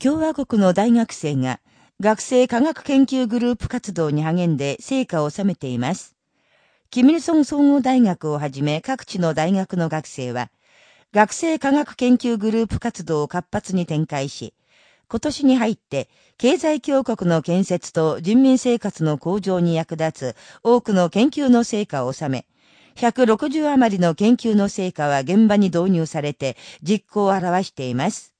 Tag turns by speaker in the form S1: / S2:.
S1: 共和国の大学生が学生科学研究グループ活動に励んで成果を収めています。キミルソン総合大学をはじめ各地の大学の学生は、学生科学研究グループ活動を活発に展開し、今年に入って経済強国の建設と人民生活の向上に役立つ多くの研究の成果を収め、160余りの研究の成果は現場に導入されて実行を表しています。